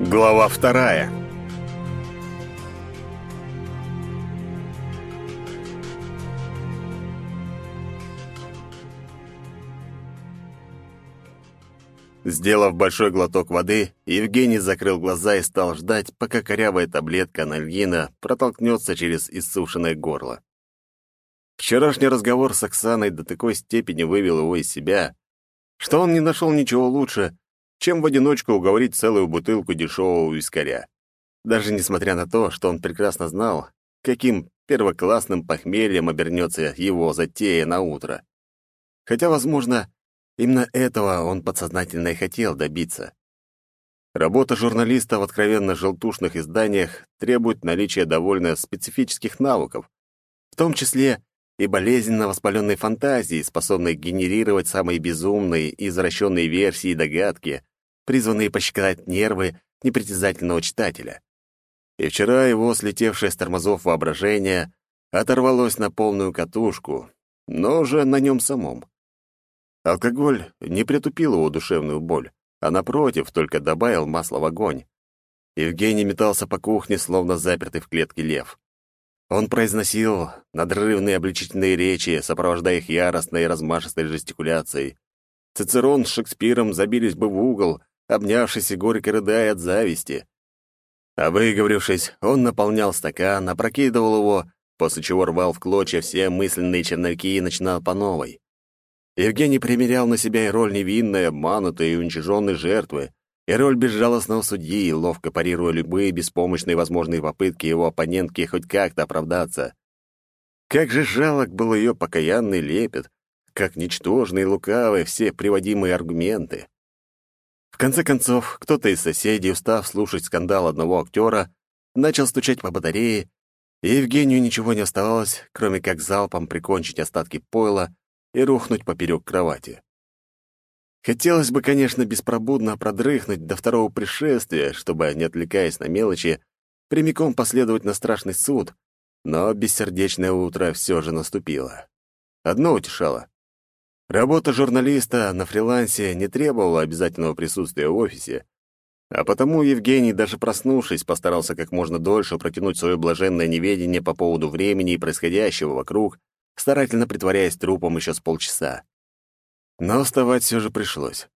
Глава вторая. Сделав большой глоток воды, Евгений закрыл глаза и стал ждать, пока корявая таблетка анальгина протолкнется через иссушенное горло. Вчерашний разговор с Оксаной до такой степени вывел его из себя, что он не нашел ничего лучше, чем в одиночку уговорить целую бутылку дешевого вискаря. Даже несмотря на то, что он прекрасно знал, каким первоклассным похмельем обернется его затея на утро. Хотя, возможно, именно этого он подсознательно и хотел добиться. Работа журналиста в откровенно желтушных изданиях требует наличия довольно специфических навыков, в том числе и болезненно воспаленной фантазии, способной генерировать самые безумные и извращенные версии и догадки, призванные пощекотать нервы непритязательного читателя. И вчера его слетевшее с тормозов воображение оторвалось на полную катушку, но уже на нем самом. Алкоголь не притупил его душевную боль, а, напротив, только добавил масла в огонь. Евгений метался по кухне, словно запертый в клетке лев. Он произносил надрывные обличительные речи, сопровождая их яростной и размашистой жестикуляцией. Цицерон с Шекспиром забились бы в угол, обнявшись и горько рыдая от зависти. А выговорившись, он наполнял стакан, опрокидывал его, после чего рвал в клочья все мысленные черновики и начинал по новой. Евгений примерял на себя и роль невинной, обманутой и уничиженной жертвы, и роль безжалостного судьи, ловко парируя любые беспомощные возможные попытки его оппонентки хоть как-то оправдаться. Как же жалок был ее покаянный лепет, как ничтожны и лукавы все приводимые аргументы. В конце концов, кто-то из соседей, устав слушать скандал одного актера, начал стучать по батарее, и Евгению ничего не оставалось, кроме как залпом прикончить остатки пойла и рухнуть поперек кровати. Хотелось бы, конечно, беспробудно продрыхнуть до второго пришествия, чтобы, не отвлекаясь на мелочи, прямиком последовать на страшный суд, но бессердечное утро все же наступило. Одно утешало. Работа журналиста на фрилансе не требовала обязательного присутствия в офисе, а потому Евгений, даже проснувшись, постарался как можно дольше протянуть свое блаженное неведение по поводу времени и происходящего вокруг, старательно притворяясь трупом еще с полчаса. Но вставать все же пришлось.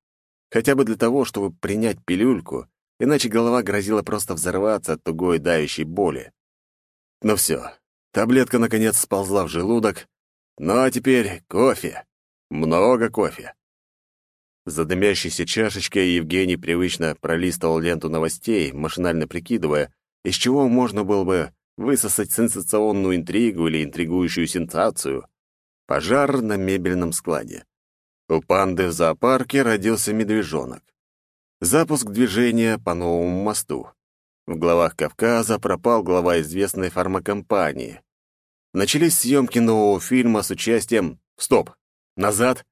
Хотя бы для того, чтобы принять пилюльку, иначе голова грозила просто взорваться от тугой давящей боли. Ну все, таблетка наконец сползла в желудок. Ну а теперь кофе. Много кофе. За дымящейся чашечкой Евгений привычно пролистывал ленту новостей, машинально прикидывая, из чего можно было бы высосать сенсационную интригу или интригующую сенсацию. Пожар на мебельном складе. У панды в зоопарке родился медвежонок. Запуск движения по новому мосту. В главах Кавказа пропал глава известной фармакомпании. Начались съемки нового фильма с участием... Стоп! Назад!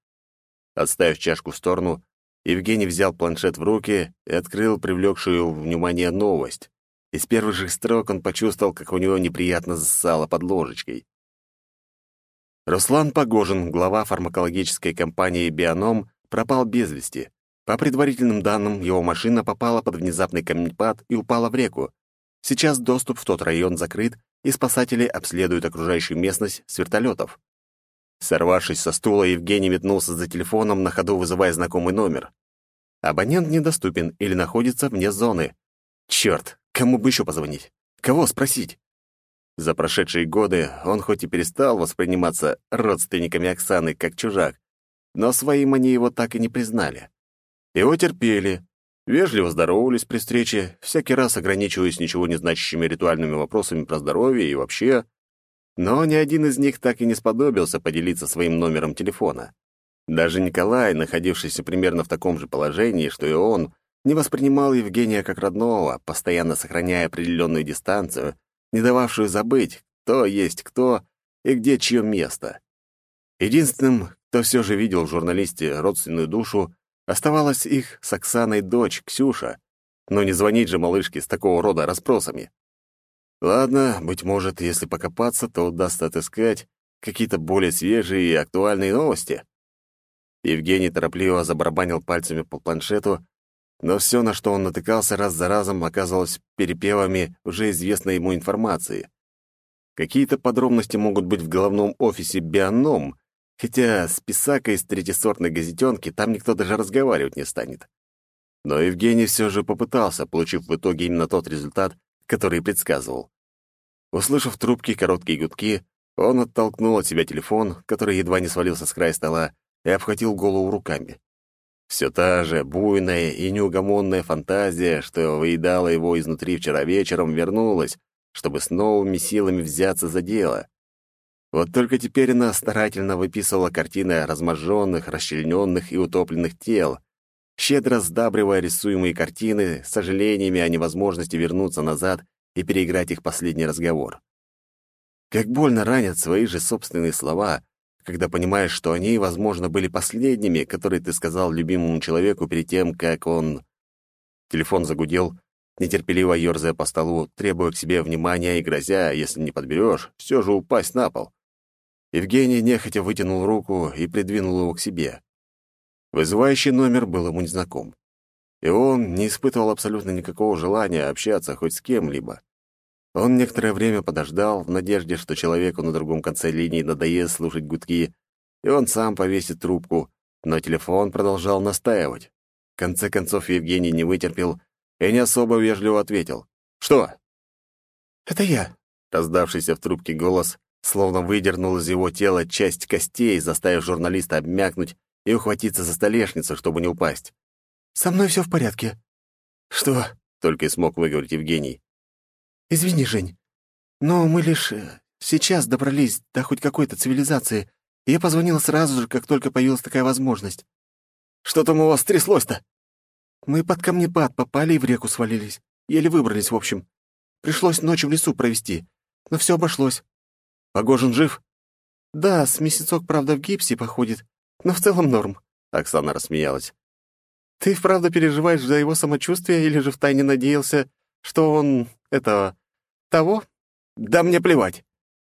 Отставив чашку в сторону, Евгений взял планшет в руки и открыл привлекшую внимание новость. Из первых же строк он почувствовал, как у него неприятно зассало под ложечкой. Руслан Погожин, глава фармакологической компании «Бионом», пропал без вести. По предварительным данным, его машина попала под внезапный камнепад и упала в реку. Сейчас доступ в тот район закрыт, и спасатели обследуют окружающую местность с вертолетов. Сорвавшись со стула, Евгений метнулся за телефоном, на ходу вызывая знакомый номер. Абонент недоступен или находится вне зоны. Черт, кому бы еще позвонить? Кого спросить? За прошедшие годы он хоть и перестал восприниматься родственниками Оксаны как чужак, но своим они его так и не признали. Его терпели, вежливо здоровались при встрече, всякий раз ограничиваясь ничего не значащими ритуальными вопросами про здоровье и вообще. Но ни один из них так и не сподобился поделиться своим номером телефона. Даже Николай, находившийся примерно в таком же положении, что и он, не воспринимал Евгения как родного, постоянно сохраняя определенную дистанцию не дававшую забыть, кто есть кто и где чье место. Единственным, кто все же видел в журналисте родственную душу, оставалась их с Оксаной дочь, Ксюша. Но не звонить же малышке с такого рода расспросами. Ладно, быть может, если покопаться, то удастся отыскать какие-то более свежие и актуальные новости. Евгений торопливо забарабанил пальцами по планшету, но все, на что он натыкался раз за разом, оказывалось перепевами уже известной ему информации. Какие-то подробности могут быть в головном офисе «Бионом», хотя с писакой из третьесортной газетенки там никто даже разговаривать не станет. Но Евгений все же попытался, получив в итоге именно тот результат, который предсказывал. Услышав в трубке короткие гудки, он оттолкнул от себя телефон, который едва не свалился с края стола, и обхватил голову руками. Все та же буйная и неугомонная фантазия, что выедала его изнутри вчера вечером, вернулась, чтобы с новыми силами взяться за дело. Вот только теперь она старательно выписывала картины разможженных, расчлененных и утопленных тел, щедро сдабривая рисуемые картины с сожалениями о невозможности вернуться назад и переиграть их последний разговор. Как больно ранят свои же собственные слова, когда понимаешь, что они, возможно, были последними, которые ты сказал любимому человеку перед тем, как он... Телефон загудел, нетерпеливо ерзая по столу, требуя к себе внимания и грозя, если не подберешь, все же упасть на пол. Евгений нехотя вытянул руку и придвинул его к себе. Вызывающий номер был ему незнаком. И он не испытывал абсолютно никакого желания общаться хоть с кем-либо. Он некоторое время подождал в надежде, что человеку на другом конце линии надоест слушать гудки, и он сам повесит трубку, но телефон продолжал настаивать. В конце концов Евгений не вытерпел и не особо вежливо ответил. «Что?» «Это я», — раздавшийся в трубке голос, словно выдернул из его тела часть костей, заставив журналиста обмякнуть и ухватиться за столешницу, чтобы не упасть. «Со мной все в порядке». «Что?» — только и смог выговорить Евгений. «Извини, Жень, но мы лишь э, сейчас добрались до хоть какой-то цивилизации, и я позвонила сразу же, как только появилась такая возможность». «Что там у вас тряслось-то?» «Мы под камнепад попали и в реку свалились. Еле выбрались, в общем. Пришлось ночь в лесу провести, но все обошлось». «Погожин жив?» «Да, с месяцок, правда, в гипсе походит, но в целом норм», — Оксана рассмеялась. «Ты вправду переживаешь за его самочувствие или же втайне надеялся, что он этого... того? Да мне плевать.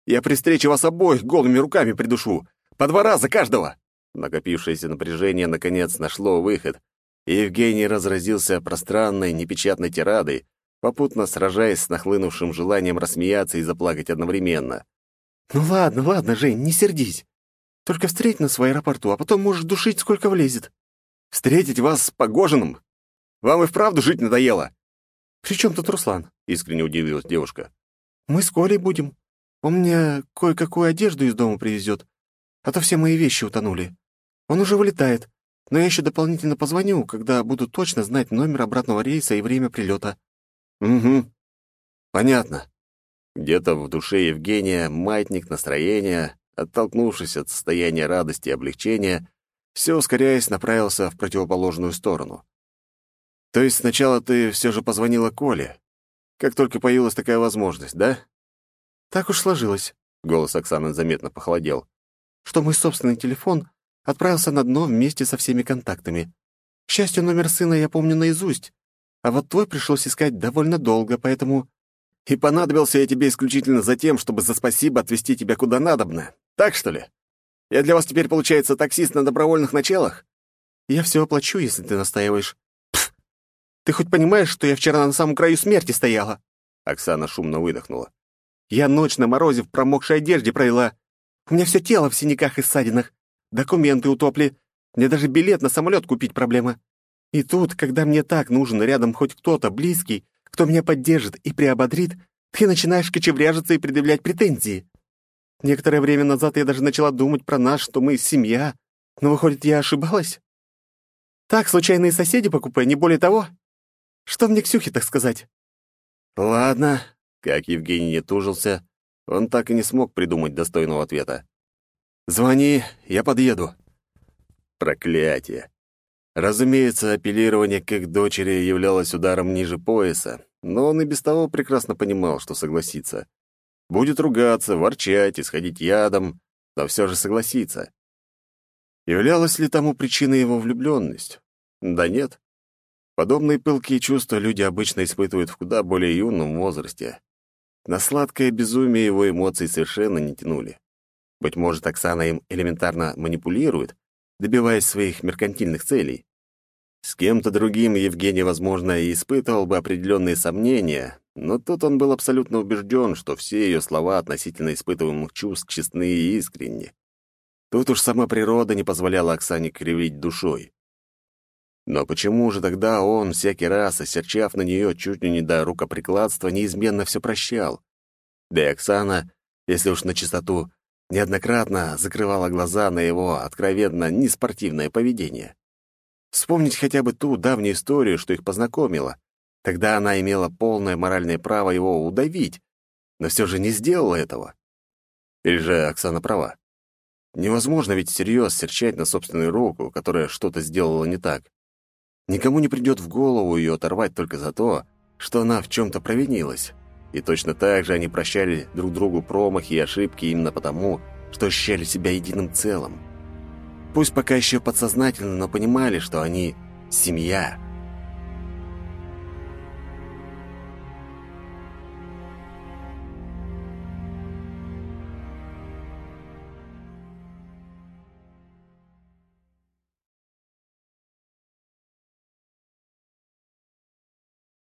Я при встрече вас обоих голыми руками придушу. По два раза каждого. Накопившееся напряжение наконец нашло выход, и Евгений разразился пространной, непечатной тирадой, попутно сражаясь с нахлынувшим желанием рассмеяться и заплакать одновременно. «Ну ладно, ладно, Жень, не сердись. Только встреть нас в аэропорту, а потом можешь душить, сколько влезет». «Встретить вас с Погожиным? Вам и вправду жить надоело?» «При чем тут Руслан?» — искренне удивилась девушка. «Мы с Колей будем. Он мне кое-какую одежду из дома привезет, а то все мои вещи утонули. Он уже вылетает, но я еще дополнительно позвоню, когда буду точно знать номер обратного рейса и время прилета». «Угу. Понятно». Где-то в душе Евгения маятник настроения, оттолкнувшись от состояния радости и облегчения, все ускоряясь, направился в противоположную сторону. То есть сначала ты все же позвонила Коле, как только появилась такая возможность, да? Так уж сложилось. Голос Оксаны заметно похолодел. Что мой собственный телефон отправился на дно вместе со всеми контактами. К счастью, номер сына я помню наизусть, а вот твой пришлось искать довольно долго, поэтому... И понадобился я тебе исключительно за тем, чтобы за спасибо отвезти тебя куда надобно. Так что ли? Я для вас теперь, получается, таксист на добровольных началах? Я все оплачу, если ты настаиваешь. Ты хоть понимаешь, что я вчера на самом краю смерти стояла?» Оксана шумно выдохнула. «Я ночь на морозе в промокшей одежде провела. У меня все тело в синяках и ссадинах. Документы утопли. Мне даже билет на самолет купить проблема. И тут, когда мне так нужен рядом хоть кто-то близкий, кто меня поддержит и приободрит, ты начинаешь кочевряжиться и предъявлять претензии. Некоторое время назад я даже начала думать про нас, что мы семья. Но, выходит, я ошибалась? Так, случайные соседи по купе, не более того?» Что мне Ксюхе так сказать?» «Ладно», — как Евгений не тужился, он так и не смог придумать достойного ответа. «Звони, я подъеду». Проклятие. Разумеется, апеллирование к их дочери являлось ударом ниже пояса, но он и без того прекрасно понимал, что согласится. Будет ругаться, ворчать, исходить ядом, но все же согласится. Являлась ли тому причиной его влюбленность? Да нет. Подобные пылкие чувства люди обычно испытывают в куда более юном возрасте. На сладкое безумие его эмоций совершенно не тянули. Быть может, Оксана им элементарно манипулирует, добиваясь своих меркантильных целей. С кем-то другим Евгений, возможно, и испытывал бы определенные сомнения, но тут он был абсолютно убежден, что все ее слова относительно испытываемых чувств честны и искренни. Тут уж сама природа не позволяла Оксане кривить душой. Но почему же тогда он, всякий раз, осерчав на нее чуть ли не до рукоприкладства, неизменно все прощал? Да и Оксана, если уж на чистоту, неоднократно закрывала глаза на его откровенно неспортивное поведение. Вспомнить хотя бы ту давнюю историю, что их познакомила. Тогда она имела полное моральное право его удавить, но все же не сделала этого. Или же Оксана права? Невозможно ведь всерьез серчать на собственную руку, которая что-то сделала не так. Никому не придет в голову ее оторвать только за то, что она в чем-то провинилась. И точно так же они прощали друг другу промахи и ошибки именно потому, что ощущали себя единым целым. Пусть пока еще подсознательно, но понимали, что они семья –